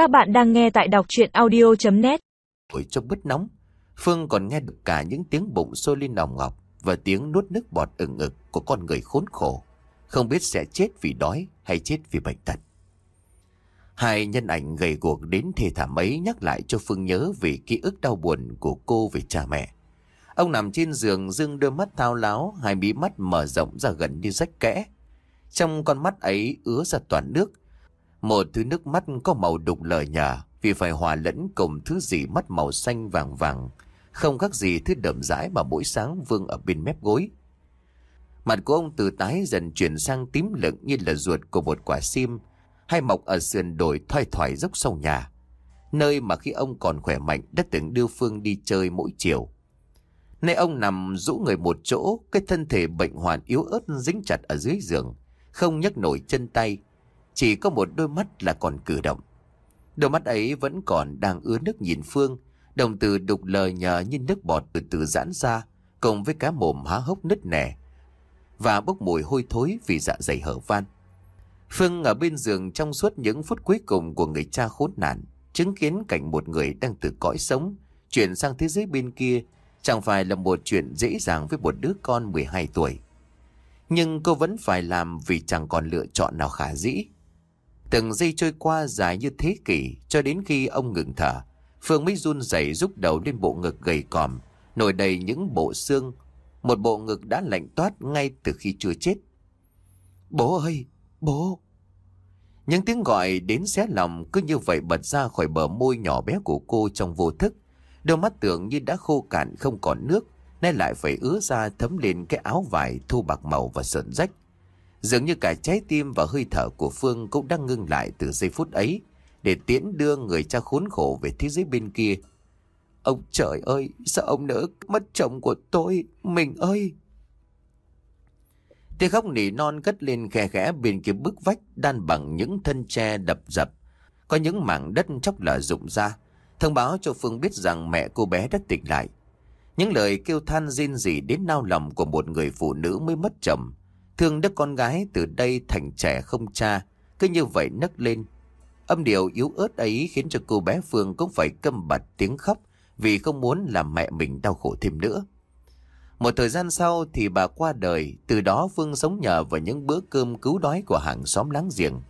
Các bạn đang nghe tại đọc chuyện audio.net Ôi cho bứt nóng Phương còn nghe được cả những tiếng bụng sôi lên nòng ngọc Và tiếng nuốt nước bọt ừng ực của con người khốn khổ Không biết sẽ chết vì đói hay chết vì bệnh tật Hai nhân ảnh gầy guộc đến thê thảm ấy nhắc lại cho Phương nhớ về ký ức đau buồn của cô về cha mẹ. Ông nằm trên giường dương đôi mắt thao láo, hai mí mắt mở rộng ra gần như rách kẽ. Trong con mắt ấy ứa ra toàn nước. Một thứ nước mắt có màu đục lờ nhờ vì phải hòa lẫn cùng thứ gì mắt màu xanh vàng vàng. Không khác gì thứ đậm rãi mà mỗi sáng vương ở bên mép gối. Mặt của ông từ tái dần chuyển sang tím lựng như là ruột của một quả sim hay mọc ở sườn đồi thoai thoải dốc sau nhà. Nơi mà khi ông còn khỏe mạnh đã từng đưa Phương đi chơi mỗi chiều. Nay ông nằm rũ người một chỗ, cái thân thể bệnh hoạn yếu ớt dính chặt ở dưới giường, không nhấc nổi chân tay, chỉ có một đôi mắt là còn cử động. Đôi mắt ấy vẫn còn đang ứa nước nhìn Phương, đồng từ đục lời nhờ như nước bọt từ từ giãn ra, cùng với cá mồm há hốc nứt nẻ, và bốc mùi hôi thối vì dạ dày hở van. Phương ở bên giường trong suốt những phút cuối cùng của người cha khốn nạn, chứng kiến cảnh một người đang từ cõi sống, chuyển sang thế giới bên kia, chẳng phải là một chuyện dễ dàng với một đứa con 12 tuổi. Nhưng cô vẫn phải làm vì chẳng còn lựa chọn nào khả dĩ. Từng giây trôi qua dài như thế kỷ, cho đến khi ông ngừng thở, Phương mới run rẩy rút đầu lên bộ ngực gầy còm, nổi đầy những bộ xương, một bộ ngực đã lạnh toát ngay từ khi chưa chết. Bố ơi, bố! Những tiếng gọi đến xé lòng cứ như vậy bật ra khỏi bờ môi nhỏ bé của cô trong vô thức. Đôi mắt tưởng như đã khô cạn không còn nước, nay lại phải ứa ra thấm lên cái áo vải thu bạc màu và sợn rách. Dường như cả trái tim và hơi thở của Phương cũng đang ngưng lại từ giây phút ấy để tiễn đưa người cha khốn khổ về thế giới bên kia. Ông trời ơi, sao ông nỡ mất chồng của tôi, mình ơi! Tiếng khóc nỉ non cất lên khe khẽ bên kia bức vách đan bằng những thân tre đập dập. Có những mảng đất chóc lở rụng ra, thông báo cho Phương biết rằng mẹ cô bé đã tỉnh lại. Những lời kêu than rên rỉ đến nao lòng của một người phụ nữ mới mất chồng. Thương đứa con gái từ đây thành trẻ không cha, cứ như vậy nấc lên. Âm điệu yếu ớt ấy khiến cho cô bé Phương cũng phải câm bật tiếng khóc vì không muốn làm mẹ mình đau khổ thêm nữa. Một thời gian sau thì bà qua đời, từ đó Phương sống nhờ vào những bữa cơm cứu đói của hàng xóm láng giềng.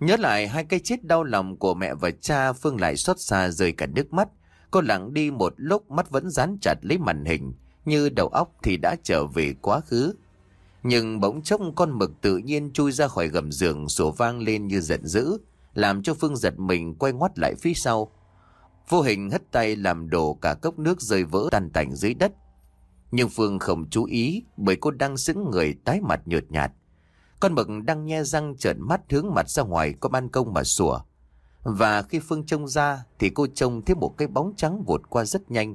Nhớ lại hai cái chết đau lòng của mẹ và cha, Phương lại xót xa rơi cả nước mắt. Cô lặng đi một lúc mắt vẫn dán chặt lấy màn hình, như đầu óc thì đã trở về quá khứ. Nhưng bỗng chốc con mực tự nhiên chui ra khỏi gầm giường sủa vang lên như giận dữ, làm cho Phương giật mình quay ngoắt lại phía sau. Vô hình hất tay làm đổ cả cốc nước rơi vỡ tan tành dưới đất. Nhưng Phương không chú ý bởi cô đang sững người tái mặt nhợt nhạt. Con mực đang nhe răng trợn mắt hướng mặt ra ngoài có ban công mà sủa. Và khi Phương trông ra thì cô trông thấy một cái bóng trắng vụt qua rất nhanh.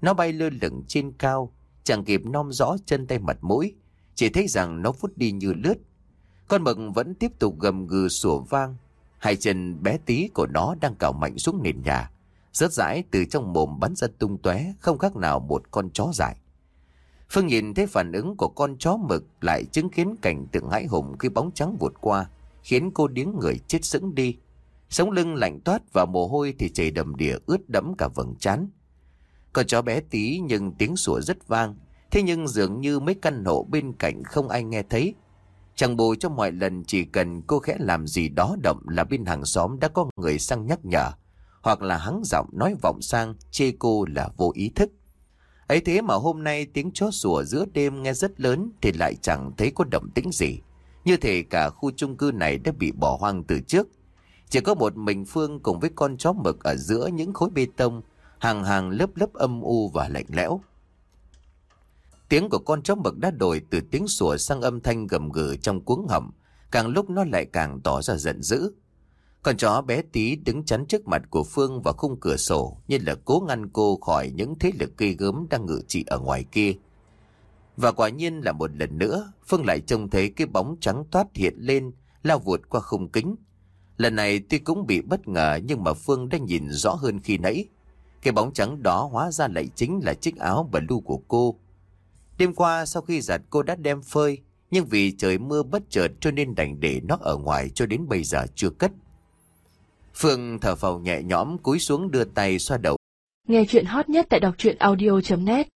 Nó bay lơ lửng trên cao, chẳng kịp nom rõ chân tay mặt mũi, chỉ thấy rằng nó phút đi như lướt. Con mực vẫn tiếp tục gầm gừ sủa vang, hai chân bé tí của nó đang cào mạnh xuống nền nhà, rớt rãi từ trong mồm bắn ra tung tóe, không khác nào một con chó dài. Phương nhìn thấy phản ứng của con chó mực lại chứng kiến cảnh tượng hãi hùng khi bóng trắng vụt qua, khiến cô điếng người chết sững đi. Sống lưng lạnh toát và mồ hôi thì chảy đầm đìa ướt đẫm cả vầng trán. Con chó bé tí nhưng tiếng sủa rất vang, thế nhưng dường như mấy căn hộ bên cạnh không ai nghe thấy. Chẳng bù cho mọi lần chỉ cần cô khẽ làm gì đó động là bên hàng xóm đã có người sang nhắc nhở, hoặc là hắng giọng nói vọng sang chê cô là vô ý thức. Ấy thế mà hôm nay tiếng chó sủa giữa đêm nghe rất lớn thì lại chẳng thấy có động tĩnh gì. Như thể cả khu chung cư này đã bị bỏ hoang từ trước. Chỉ có một mình Phương cùng với con chó mực ở giữa những khối bê tông, hàng hàng lớp lớp âm u và lạnh lẽo. Tiếng của con chó mực đã đổi từ tiếng sủa sang âm thanh gầm gừ trong cuống họng, càng lúc nó lại càng tỏ ra giận dữ. Con chó bé tí đứng chắn trước mặt của Phương và khung cửa sổ như là cố ngăn cô khỏi những thế lực gây gớm đang ngự trị ở ngoài kia. Và quả nhiên là một lần nữa, Phương lại trông thấy cái bóng trắng toát hiện lên, lao vụt qua khung kính. Lần này tuy cũng bị bất ngờ nhưng mà Phương đã nhìn rõ hơn khi nãy. Cái bóng trắng đó hóa ra lại chính là chiếc áo blue của cô. Đêm qua sau khi giặt cô đã đem phơi, nhưng vì trời mưa bất chợt cho nên đành để nó ở ngoài cho đến bây giờ chưa cất. Phương thở phào nhẹ nhõm cúi xuống đưa tay xoa đầu. Nghe chuyện hot nhất tại đọc truyện audio.net